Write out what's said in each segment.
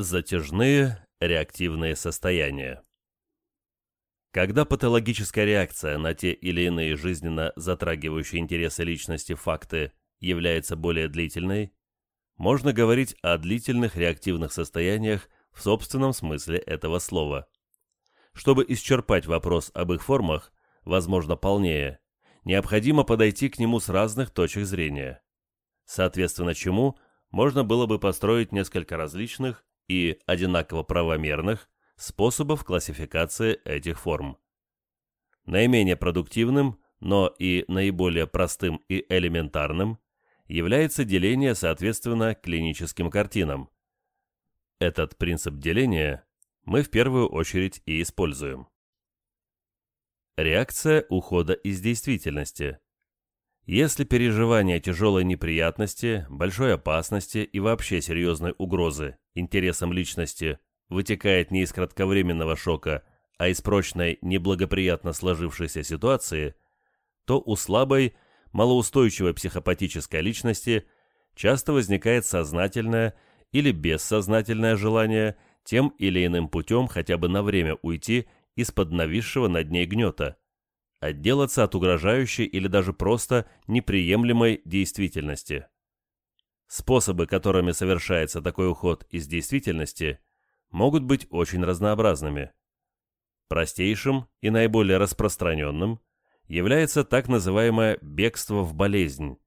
Затяжные реактивные состояния. Когда патологическая реакция на те или иные жизненно затрагивающие интересы личности факты является более длительной, можно говорить о длительных реактивных состояниях в собственном смысле этого слова. Чтобы исчерпать вопрос об их формах, возможно, полнее, необходимо подойти к нему с разных точек зрения. Соответственно чему можно было бы построить несколько различных и одинаково правомерных способов классификации этих форм. Наименее продуктивным, но и наиболее простым и элементарным является деление соответственно клиническим картинам. Этот принцип деления мы в первую очередь и используем. Реакция ухода из действительности. Если переживание тяжелой неприятности, большой опасности и вообще серьезной угрозы интересам личности вытекает не из кратковременного шока, а из прочной, неблагоприятно сложившейся ситуации, то у слабой, малоустойчивой психопатической личности часто возникает сознательное или бессознательное желание тем или иным путем хотя бы на время уйти из-под нависшего над ней гнета – отделаться от угрожающей или даже просто неприемлемой действительности. Способы, которыми совершается такой уход из действительности, могут быть очень разнообразными. Простейшим и наиболее распространенным является так называемое «бегство в болезнь»,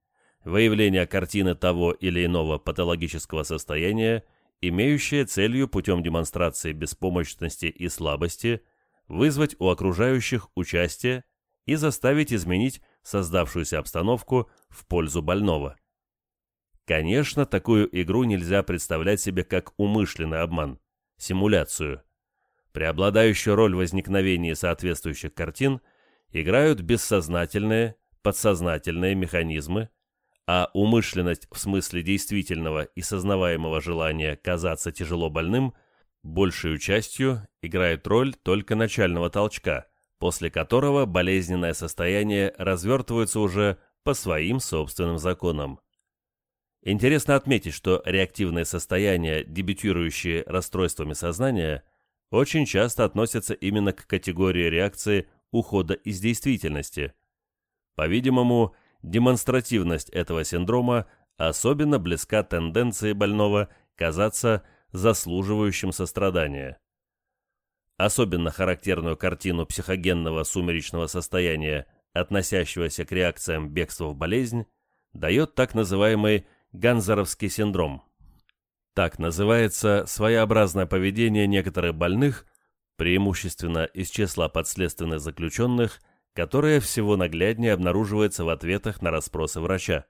выявление картины того или иного патологического состояния, имеющее целью путем демонстрации беспомощности и слабости вызвать у окружающих участие и заставить изменить создавшуюся обстановку в пользу больного. Конечно, такую игру нельзя представлять себе как умышленный обман, симуляцию. Преобладающую роль в возникновении соответствующих картин играют бессознательные, подсознательные механизмы, а умышленность в смысле действительного и сознаваемого желания казаться тяжело больным большей частью играет роль только начального толчка – после которого болезненное состояние развертывается уже по своим собственным законам. Интересно отметить, что реактивные состояния, дебютирующие расстройствами сознания, очень часто относятся именно к категории реакции ухода из действительности. По-видимому, демонстративность этого синдрома особенно близка тенденции больного казаться заслуживающим сострадания. Особенно характерную картину психогенного сумеречного состояния, относящегося к реакциям бегства в болезнь, дает так называемый Ганзаровский синдром. Так называется своеобразное поведение некоторых больных, преимущественно из числа подследственных заключенных, которое всего нагляднее обнаруживается в ответах на расспросы врача.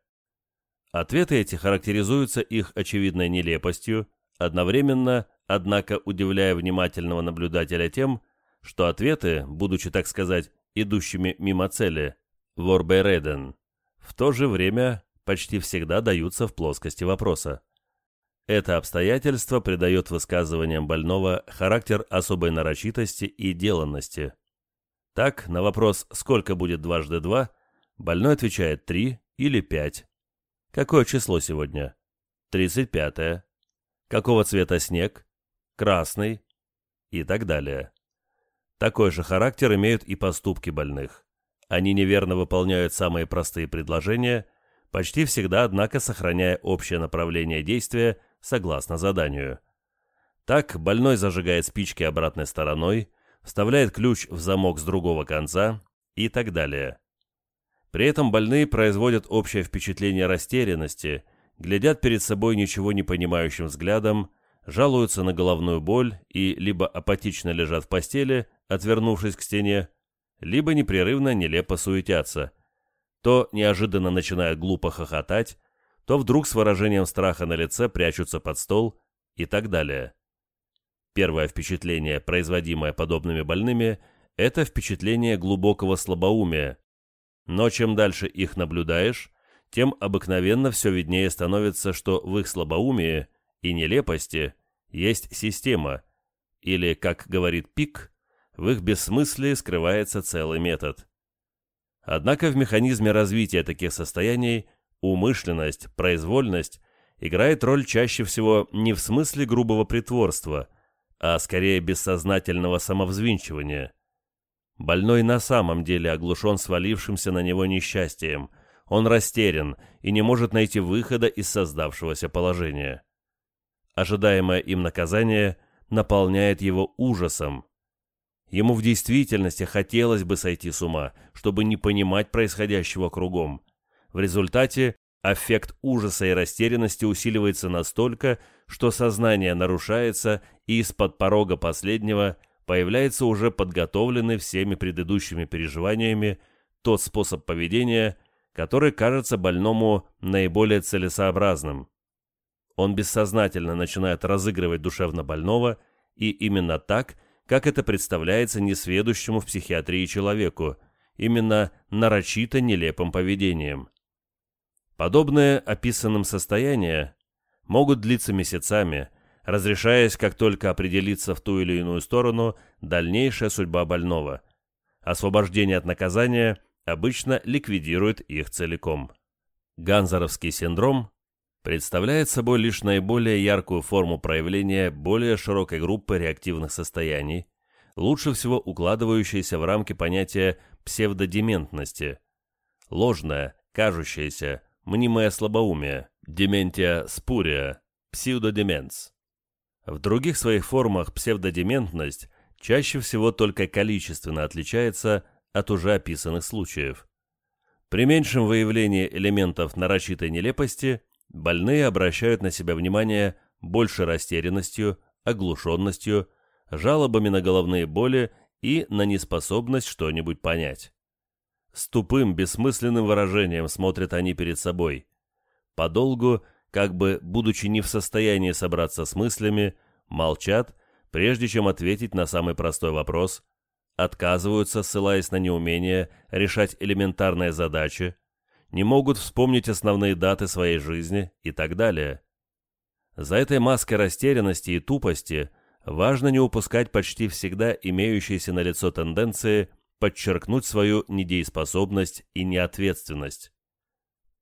Ответы эти характеризуются их очевидной нелепостью, одновременно однако удивляя внимательного наблюдателя тем, что ответы, будучи, так сказать, идущими мимо цели, ворбейреден, в то же время почти всегда даются в плоскости вопроса. Это обстоятельство придает высказываниям больного характер особой нарочитости и деланности. Так, на вопрос «сколько будет дважды два?» больной отвечает «три» или «пять». Какое число сегодня? «Тридцать пятое». Какого цвета снег? красный и так далее. Такой же характер имеют и поступки больных. Они неверно выполняют самые простые предложения, почти всегда, однако, сохраняя общее направление действия согласно заданию. Так, больной зажигает спички обратной стороной, вставляет ключ в замок с другого конца и так далее. При этом больные производят общее впечатление растерянности, глядят перед собой ничего не понимающим взглядом, жалуются на головную боль и либо апатично лежат в постели, отвернувшись к стене, либо непрерывно нелепо суетятся. То неожиданно начинают глупо хохотать, то вдруг с выражением страха на лице прячутся под стол и так далее. Первое впечатление, производимое подобными больными, это впечатление глубокого слабоумия. Но чем дальше их наблюдаешь, тем обыкновенно все виднее становится, что в их слабоумии – и нелепости есть система, или, как говорит Пик, в их бессмыслии скрывается целый метод. Однако в механизме развития таких состояний умышленность, произвольность играет роль чаще всего не в смысле грубого притворства, а скорее бессознательного самовзвинчивания. Больной на самом деле оглушен свалившимся на него несчастьем, он растерян и не может найти выхода из создавшегося положения. Ожидаемое им наказание наполняет его ужасом. Ему в действительности хотелось бы сойти с ума, чтобы не понимать происходящего кругом. В результате Аффект ужаса и растерянности усиливается настолько, что сознание нарушается, и из-под порога последнего появляется уже подготовленный всеми предыдущими переживаниями тот способ поведения, который кажется больному наиболее целесообразным. Он бессознательно начинает разыгрывать душевно больного, и именно так, как это представляется несведущему в психиатрии человеку, именно нарочито нелепым поведением. Подобные описанным состояния могут длиться месяцами, разрешаясь, как только определиться в ту или иную сторону, дальнейшая судьба больного. Освобождение от наказания обычно ликвидирует их целиком. Ганзаровский синдром представляет собой лишь наиболее яркую форму проявления более широкой группы реактивных состояний, лучше всего укладывающейся в рамки понятия псевдодементности. Ложная, кажущаяся, мнимое слабоумие, дементия спурия, псевдодеменс. В других своих формах псевдодементность чаще всего только количественно отличается от уже описанных случаев. При меньшем выявлении элементов нарочитой нелепости больные обращают на себя внимание больше растерянностью, оглушенностью, жалобами на головные боли и на неспособность что-нибудь понять. С тупым, бессмысленным выражением смотрят они перед собой. Подолгу, как бы будучи не в состоянии собраться с мыслями, молчат, прежде чем ответить на самый простой вопрос, отказываются, ссылаясь на неумение решать элементарные задачи, не могут вспомнить основные даты своей жизни и так далее. За этой маской растерянности и тупости важно не упускать почти всегда имеющиеся налицо тенденции – подчеркнуть свою недееспособность и неответственность.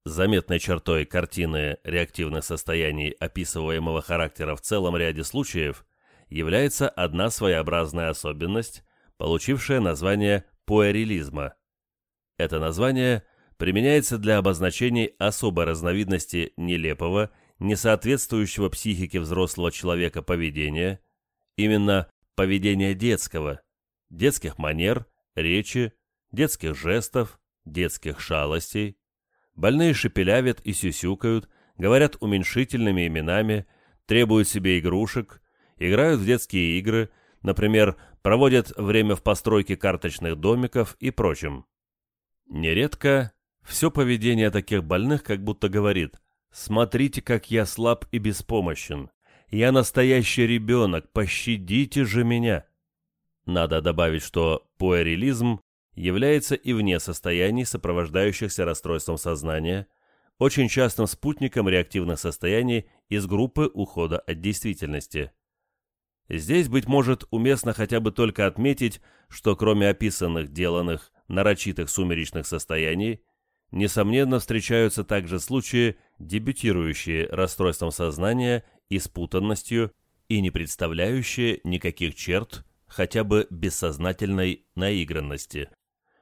Заметной чертой картины реактивных состояний описываемого характера в целом ряде случаев является одна своеобразная особенность, получившая название пуэрилизма. Это название применяется для обозначения особой разновидности нелепого, несоответствующего психике взрослого человека поведения, именно поведения детского, детских манер речи, детских жестов, детских шалостей. Больные шепелявят и сюсюкают, говорят уменьшительными именами, требуют себе игрушек, играют в детские игры, например, проводят время в постройке карточных домиков и прочем. Нередко все поведение таких больных как будто говорит «Смотрите, как я слаб и беспомощен. Я настоящий ребенок, пощадите же меня». Надо добавить, что пуэрилизм является и вне состояний, сопровождающихся расстройством сознания, очень частым спутником реактивных состояний из группы ухода от действительности. Здесь, быть может, уместно хотя бы только отметить, что кроме описанных, деланных, нарочитых сумеречных состояний, несомненно встречаются также случаи, дебютирующие расстройством сознания и спутанностью и не представляющие никаких черт хотя бы бессознательной наигранности.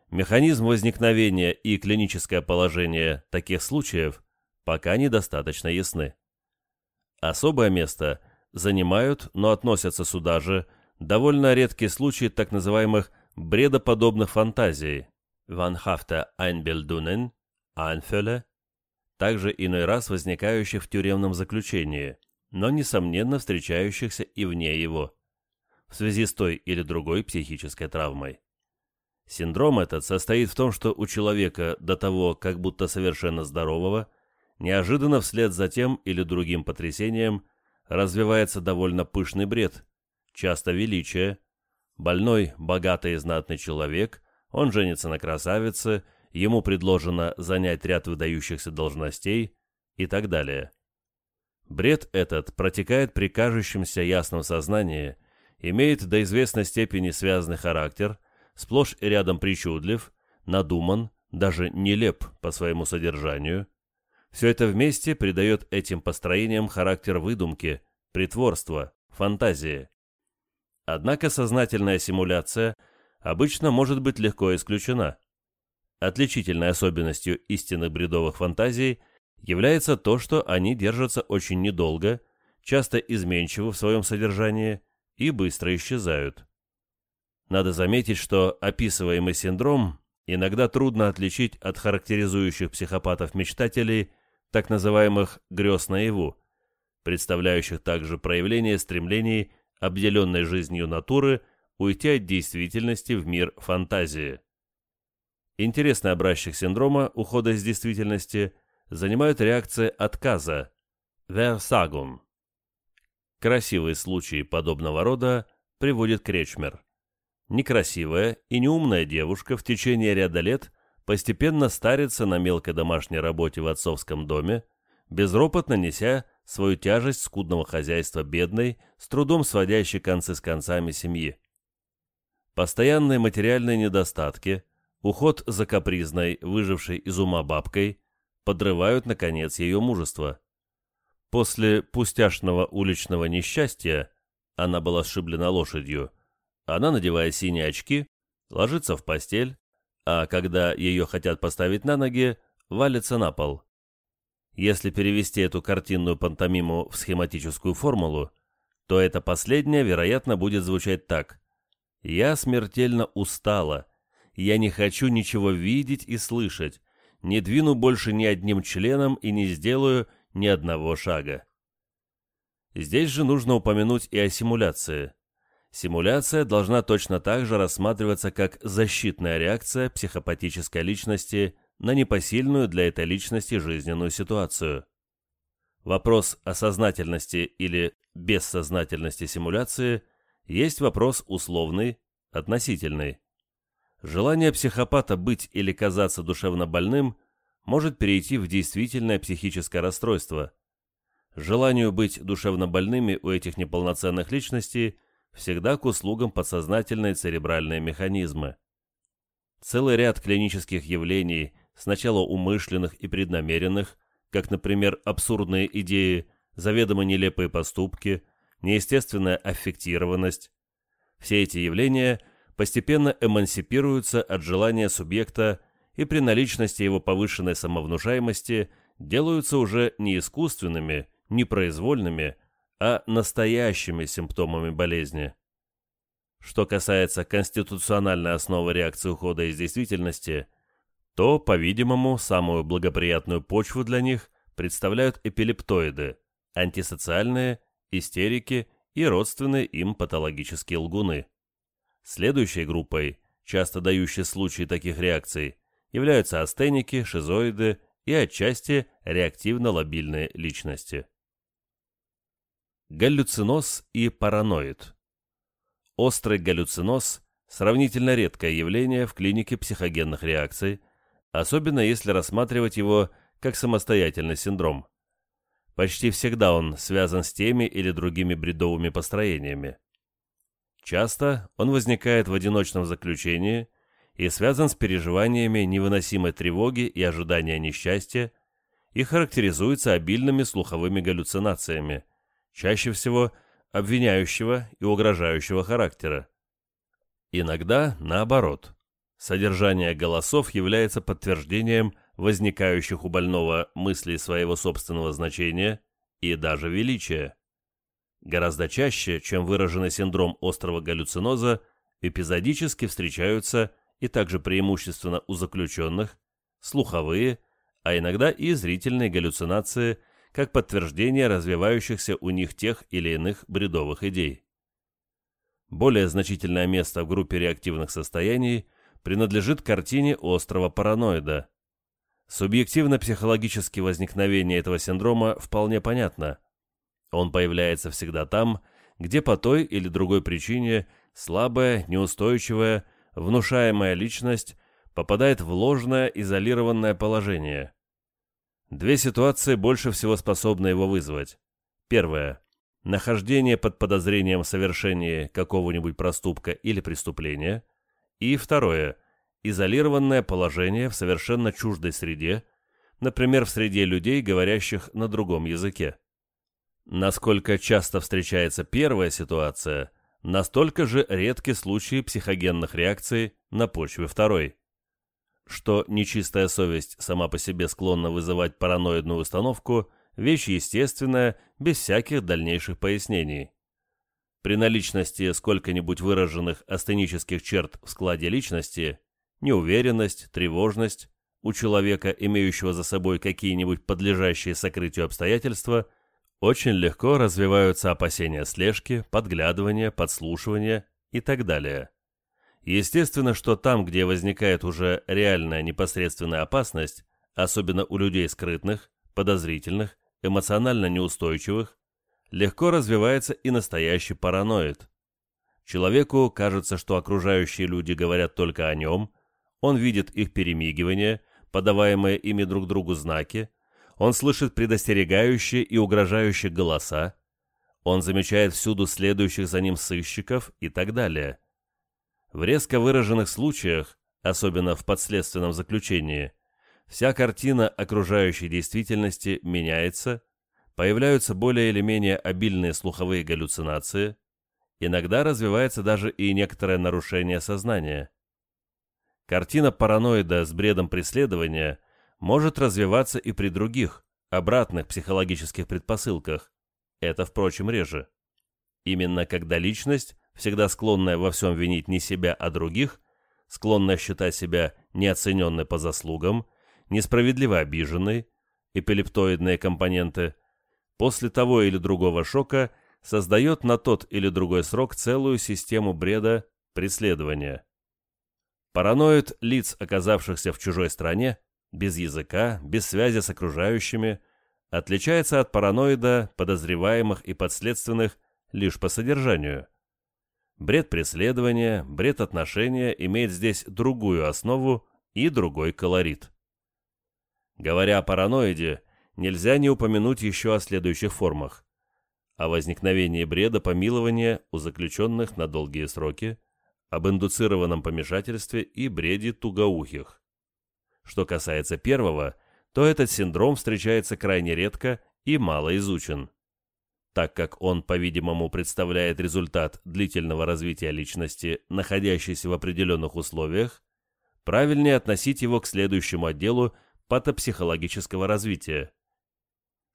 Механизм возникновения и клиническое положение таких случаев пока недостаточно ясны. Особое место занимают, но относятся сюда же, довольно редкие случаи так называемых бредоподобных фантазий «Ванхафте Einbildungen», «Einfälle», также иной раз возникающих в тюремном заключении, но, несомненно, встречающихся и вне его в связи с той или другой психической травмой. Синдром этот состоит в том, что у человека до того, как будто совершенно здорового, неожиданно вслед за тем или другим потрясением развивается довольно пышный бред, часто величие. Больной, богатый и знатный человек, он женится на красавице, ему предложено занять ряд выдающихся должностей и так далее. Бред этот протекает при кажущемся ясном сознании – имеет до известной степени связанный характер, сплошь и рядом причудлив, надуман, даже нелеп по своему содержанию. Все это вместе придает этим построениям характер выдумки, притворства, фантазии. Однако сознательная симуляция обычно может быть легко исключена. Отличительной особенностью истинных бредовых фантазий является то, что они держатся очень недолго, часто изменчивы в своем содержании и быстро исчезают. Надо заметить, что описываемый синдром иногда трудно отличить от характеризующих психопатов-мечтателей так называемых «грез наяву», представляющих также проявление стремлений обделенной жизнью натуры уйти от действительности в мир фантазии. Интересный образчик синдрома ухода из действительности занимают реакции отказа «Versagung». Красивые случаи подобного рода приводит Кречмер. Некрасивая и неумная девушка в течение ряда лет постепенно старится на мелкой домашней работе в отцовском доме, безропотно неся свою тяжесть скудного хозяйства бедной, с трудом сводящей концы с концами семьи. Постоянные материальные недостатки, уход за капризной, выжившей из ума бабкой, подрывают, наконец, ее мужество. После пустяшного уличного несчастья, она была сшиблена лошадью, она, надевая синие очки, ложится в постель, а когда ее хотят поставить на ноги, валится на пол. Если перевести эту картинную пантомиму в схематическую формулу, то это последнее, вероятно, будет звучать так. «Я смертельно устала. Я не хочу ничего видеть и слышать. Не двину больше ни одним членом и не сделаю ни одного шага». Здесь же нужно упомянуть и о симуляции. Симуляция должна точно так же рассматриваться как защитная реакция психопатической личности на непосильную для этой личности жизненную ситуацию. Вопрос о сознательности или бессознательности симуляции есть вопрос условный, относительный. Желание психопата быть или казаться душевно больным может перейти в действительное психическое расстройство. Желанию быть душевно больными у этих неполноценных личностей всегда к услугам подсознательные церебральные механизмы. Целый ряд клинических явлений, сначала умышленных и преднамеренных, как, например, абсурдные идеи, заведомо нелепые поступки, неестественная аффектированность. Все эти явления постепенно эмансипируются от желания субъекта и при наличности его повышенной самовнушаемости делаются уже не искусственными, не произвольными, а настоящими симптомами болезни. Что касается конституциональной основы реакции ухода из действительности, то, по-видимому, самую благоприятную почву для них представляют эпилептоиды, антисоциальные, истерики и родственные им патологические лгуны. Следующей группой, часто дающей случаи таких реакций, являются астеники, шизоиды и отчасти реактивно-лобильные личности. Галлюциноз и параноид. Острый галлюциноз – сравнительно редкое явление в клинике психогенных реакций, особенно если рассматривать его как самостоятельный синдром. Почти всегда он связан с теми или другими бредовыми построениями. Часто он возникает в одиночном заключении и связан с переживаниями невыносимой тревоги и ожидания несчастья и характеризуется обильными слуховыми галлюцинациями – чаще всего обвиняющего и угрожающего характера. Иногда наоборот. Содержание голосов является подтверждением возникающих у больного мыслей своего собственного значения и даже величия. Гораздо чаще, чем выраженный синдром острого галлюциноза, эпизодически встречаются и также преимущественно у заключенных слуховые, а иногда и зрительные галлюцинации как подтверждение развивающихся у них тех или иных бредовых идей. Более значительное место в группе реактивных состояний принадлежит картине острого параноида. Субъективно-психологические возникновение этого синдрома вполне понятно. Он появляется всегда там, где по той или другой причине слабая, неустойчивая, внушаемая личность попадает в ложное изолированное положение – Две ситуации больше всего способны его вызвать. Первое. Нахождение под подозрением в совершении какого-нибудь проступка или преступления. И второе. Изолированное положение в совершенно чуждой среде, например, в среде людей, говорящих на другом языке. Насколько часто встречается первая ситуация, настолько же редки случаи психогенных реакций на почве второй. Что нечистая совесть сама по себе склонна вызывать параноидную установку – вещь естественная, без всяких дальнейших пояснений. При наличности сколько-нибудь выраженных астенических черт в складе личности, неуверенность, тревожность, у человека, имеющего за собой какие-нибудь подлежащие сокрытию обстоятельства, очень легко развиваются опасения слежки, подглядывания, подслушивания и так далее. Естественно, что там, где возникает уже реальная непосредственная опасность, особенно у людей скрытных, подозрительных, эмоционально неустойчивых, легко развивается и настоящий параноид. Человеку кажется, что окружающие люди говорят только о нем, он видит их перемигивания, подаваемые ими друг другу знаки, он слышит предостерегающие и угрожающие голоса, он замечает всюду следующих за ним сыщиков и так далее. В резко выраженных случаях, особенно в подследственном заключении, вся картина окружающей действительности меняется, появляются более или менее обильные слуховые галлюцинации, иногда развивается даже и некоторое нарушение сознания. Картина параноида с бредом преследования может развиваться и при других, обратных психологических предпосылках. Это, впрочем, реже. Именно когда личность, всегда склонная во всем винить не себя, а других, склонная считать себя неоцененной по заслугам, несправедливо обиженной, эпилептоидные компоненты, после того или другого шока создает на тот или другой срок целую систему бреда преследования. Параноид лиц, оказавшихся в чужой стране, без языка, без связи с окружающими, отличается от параноида подозреваемых и подследственных лишь по содержанию. Бред преследования, бред отношения имеет здесь другую основу и другой колорит. Говоря о параноиде, нельзя не упомянуть еще о следующих формах. О возникновении бреда помилования у заключенных на долгие сроки, об индуцированном помешательстве и бреде тугоухих. Что касается первого, то этот синдром встречается крайне редко и мало изучен. Так как он, по-видимому, представляет результат длительного развития личности, находящейся в определенных условиях, правильнее относить его к следующему отделу патопсихологического развития.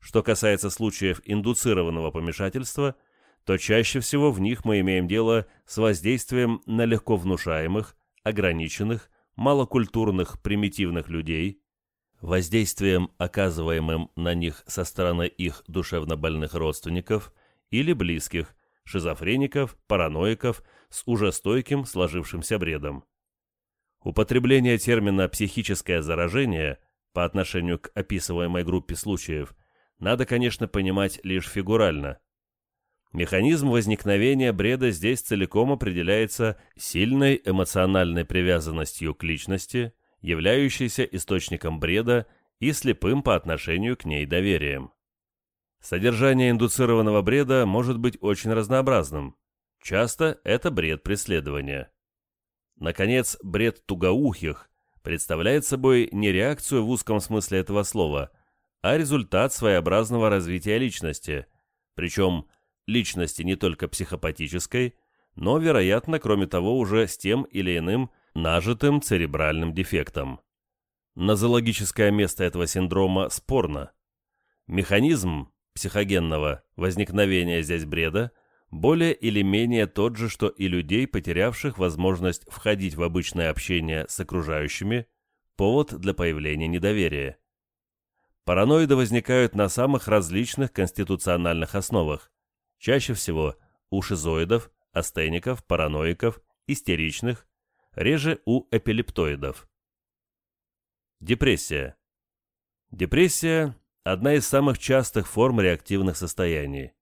Что касается случаев индуцированного помешательства, то чаще всего в них мы имеем дело с воздействием на легко внушаемых, ограниченных, малокультурных, примитивных людей, воздействием, оказываемым на них со стороны их душевно больных родственников или близких, шизофреников, параноиков с уже стойким сложившимся бредом. Употребление термина «психическое заражение» по отношению к описываемой группе случаев надо, конечно, понимать лишь фигурально. Механизм возникновения бреда здесь целиком определяется сильной эмоциональной привязанностью к личности, являющейся источником бреда и слепым по отношению к ней доверием. Содержание индуцированного бреда может быть очень разнообразным. Часто это бред преследования. Наконец, бред тугоухих представляет собой не реакцию в узком смысле этого слова, а результат своеобразного развития личности, причем личности не только психопатической, но, вероятно, кроме того, уже с тем или иным нажитым церебральным дефектом. Нозологическое место этого синдрома спорно. Механизм психогенного возникновения здесь бреда более или менее тот же, что и людей, потерявших возможность входить в обычное общение с окружающими, повод для появления недоверия. Параноиды возникают на самых различных конституциональных основах, чаще всего у шизоидов, астеников, параноиков, истеричных, реже у эпилептоидов. Депрессия. Депрессия – одна из самых частых форм реактивных состояний.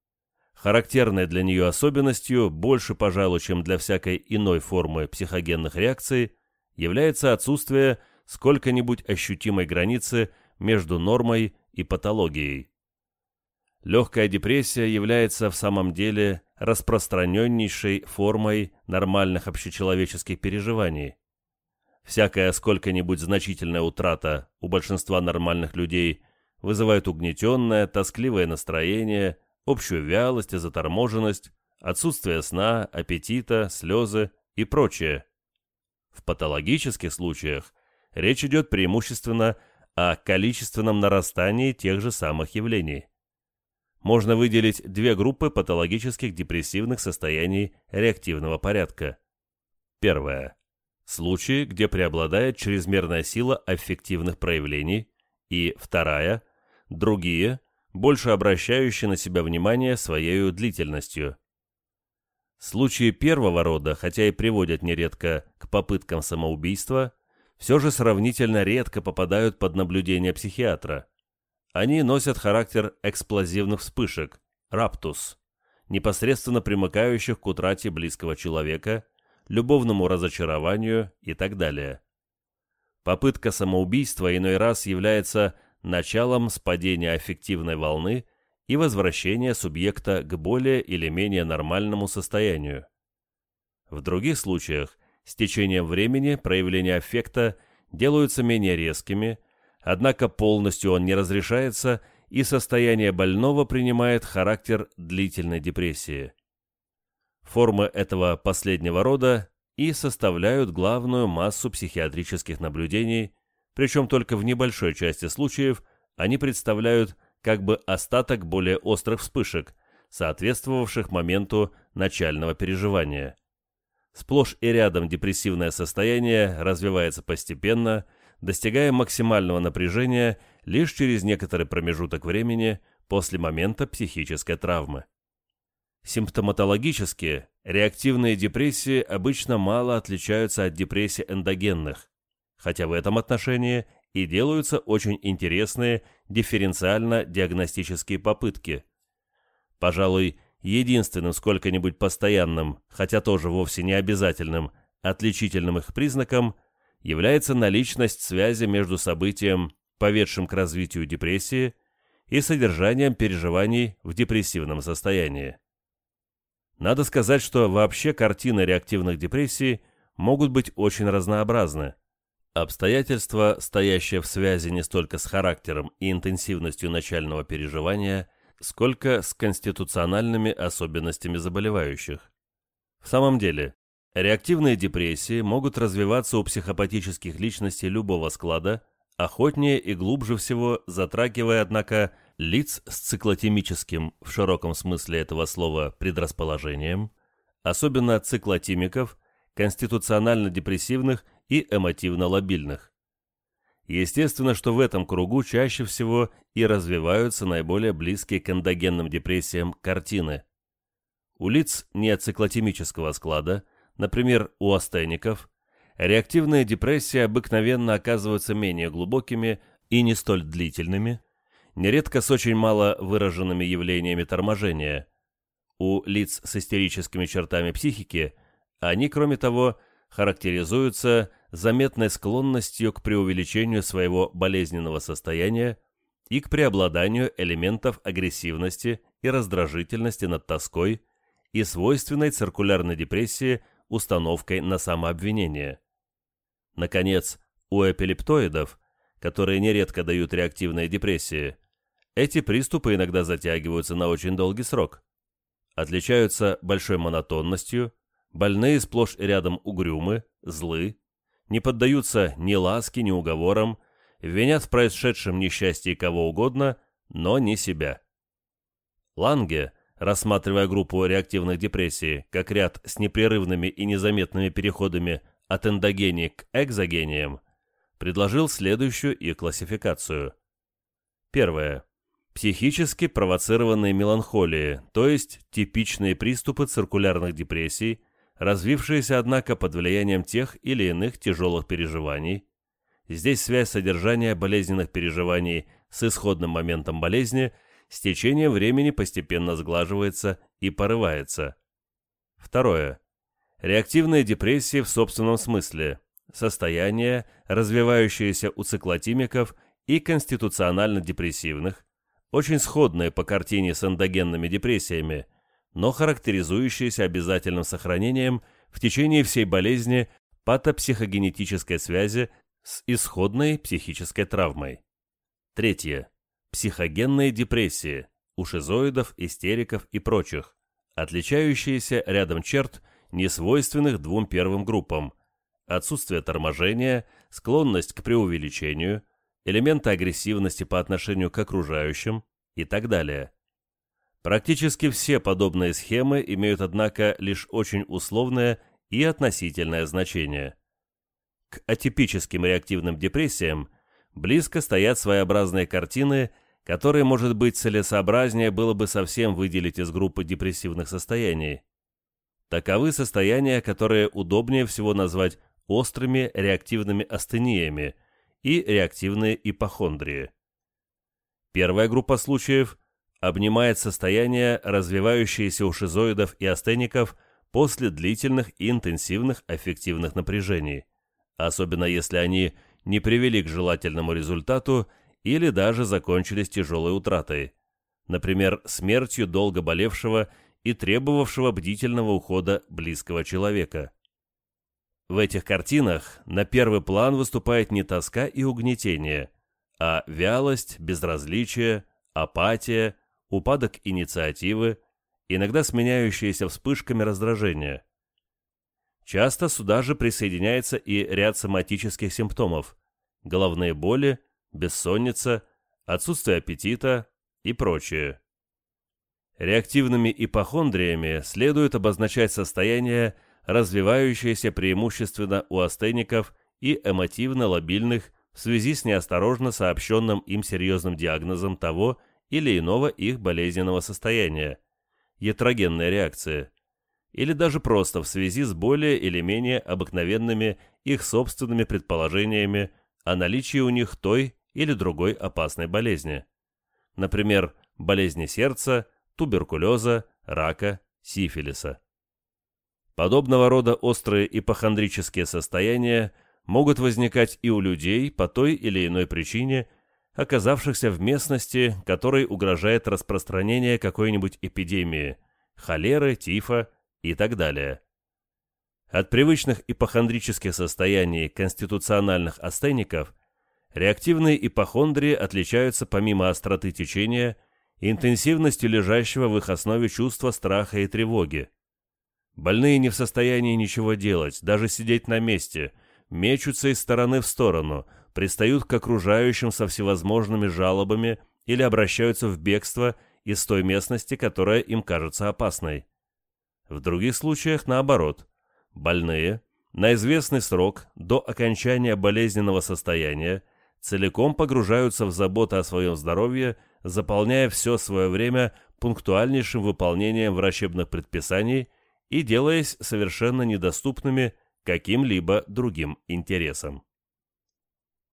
Характерной для нее особенностью, больше, пожалуй, чем для всякой иной формы психогенных реакций, является отсутствие сколько-нибудь ощутимой границы между нормой и патологией. Легкая депрессия является в самом деле распространеннейшей формой нормальных общечеловеческих переживаний. Всякая сколько-нибудь значительная утрата у большинства нормальных людей вызывает угнетенное, тоскливое настроение, общую вялость и заторможенность, отсутствие сна, аппетита, слезы и прочее. В патологических случаях речь идет преимущественно о количественном нарастании тех же самых явлений. Можно выделить две группы патологических депрессивных состояний реактивного порядка. Первое. Случаи, где преобладает чрезмерная сила аффективных проявлений. И вторая. Другие, больше обращающие на себя внимание своей длительностью. Случаи первого рода, хотя и приводят нередко к попыткам самоубийства, все же сравнительно редко попадают под наблюдение психиатра. Они носят характер эксплозивных вспышек, раптус, непосредственно примыкающих к утрате близкого человека, любовному разочарованию и так далее. Попытка самоубийства иной раз является началом спадения аффективной волны и возвращения субъекта к более или менее нормальному состоянию. В других случаях с течением времени проявления аффекта делаются менее резкими, однако полностью он не разрешается, и состояние больного принимает характер длительной депрессии. Формы этого последнего рода и составляют главную массу психиатрических наблюдений, причем только в небольшой части случаев они представляют как бы остаток более острых вспышек, соответствовавших моменту начального переживания. Сплошь и рядом депрессивное состояние развивается постепенно, достигая максимального напряжения лишь через некоторый промежуток времени после момента психической травмы. Симптоматологически реактивные депрессии обычно мало отличаются от депрессий эндогенных, хотя в этом отношении и делаются очень интересные дифференциально-диагностические попытки. Пожалуй, единственным сколько-нибудь постоянным, хотя тоже вовсе не обязательным, отличительным их признаком является наличность связи между событием, поведшим к развитию депрессии, и содержанием переживаний в депрессивном состоянии. Надо сказать, что вообще картины реактивных депрессий могут быть очень разнообразны. Обстоятельства, стоящие в связи не столько с характером и интенсивностью начального переживания – сколько с конституциональными особенностями заболевающих. В самом деле, реактивные депрессии могут развиваться у психопатических личностей любого склада, охотнее и глубже всего затрагивая, однако, лиц с циклотимическим, в широком смысле этого слова, предрасположением, особенно циклотимиков, конституционально-депрессивных и эмотивно-лобильных. Естественно, что в этом кругу чаще всего и развиваются наиболее близкие к эндогенным депрессиям картины. У лиц неоциклотимического склада, например, у астеников, реактивные депрессии обыкновенно оказываются менее глубокими и не столь длительными, нередко с очень мало выраженными явлениями торможения. У лиц с истерическими чертами психики они, кроме того, характеризуются заметной склонностью к преувеличению своего болезненного состояния и к преобладанию элементов агрессивности и раздражительности над тоской и свойственной циркулярной депрессии установкой на самообвинение. Наконец, у эпилептоидов, которые нередко дают реактивные депрессии, эти приступы иногда затягиваются на очень долгий срок. Отличаются большой монотонностью, больные сплошь и рядом угрюмы, злы, не поддаются ни ласке, ни уговорам, винят в происшедшем несчастье кого угодно, но не себя. Ланге, рассматривая группу реактивных депрессий как ряд с непрерывными и незаметными переходами от эндогении к экзогениям, предложил следующую их классификацию. Первое. Психически провоцированные меланхолии, то есть типичные приступы циркулярных депрессий, развившиеся, однако, под влиянием тех или иных тяжелых переживаний. Здесь связь содержания болезненных переживаний с исходным моментом болезни с течением времени постепенно сглаживается и порывается. Второе. Реактивные депрессии в собственном смысле. Состояние, развивающееся у циклотимиков и конституционально-депрессивных, очень сходные по картине с эндогенными депрессиями – но характеризующиеся обязательным сохранением в течение всей болезни патопсихогенетической связи с исходной психической травмой. Третье. Психогенные депрессии у шизоидов, истериков и прочих, отличающиеся рядом черт, несвойственных двум первым группам – отсутствие торможения, склонность к преувеличению, элементы агрессивности по отношению к окружающим и так далее. Практически все подобные схемы имеют, однако, лишь очень условное и относительное значение. К атипическим реактивным депрессиям близко стоят своеобразные картины, которые, может быть, целесообразнее было бы совсем выделить из группы депрессивных состояний. Таковы состояния, которые удобнее всего назвать острыми реактивными астениями и реактивные ипохондрии. Первая группа случаев обнимает состояние, развивающееся у шизоидов и астеников после длительных и интенсивных аффективных напряжений, особенно если они не привели к желательному результату или даже закончились тяжелой утратой, например, смертью долго болевшего и требовавшего бдительного ухода близкого человека. В этих картинах на первый план выступает не тоска и угнетение, а вялость, безразличие, апатия, упадок инициативы, иногда сменяющиеся вспышками раздражения. Часто сюда же присоединяется и ряд соматических симптомов – головные боли, бессонница, отсутствие аппетита и прочее. Реактивными ипохондриями следует обозначать состояние, развивающееся преимущественно у астеников и эмотивно-лобильных в связи с неосторожно сообщенным им серьезным диагнозом того или иного их болезненного состояния, ятрогенная реакция, или даже просто в связи с более или менее обыкновенными их собственными предположениями о наличии у них той или другой опасной болезни. Например, болезни сердца, туберкулеза, рака, сифилиса. Подобного рода острые ипохондрические состояния могут возникать и у людей по той или иной причине, оказавшихся в местности, которой угрожает распространение какой-нибудь эпидемии, холеры, тифа и так далее. От привычных ипохондрических состояний конституциональных астеников Реактивные ипохондрии отличаются помимо остроты течения интенсивностью лежащего в их основе чувства страха и тревоги. Больные не в состоянии ничего делать, даже сидеть на месте, мечутся из стороны в сторону, пристают к окружающим со всевозможными жалобами или обращаются в бегство из той местности, которая им кажется опасной. В других случаях наоборот. Больные на известный срок до окончания болезненного состояния целиком погружаются в заботу о своем здоровье, заполняя все свое время пунктуальнейшим выполнением врачебных предписаний и делаясь совершенно недоступными каким-либо другим интересам.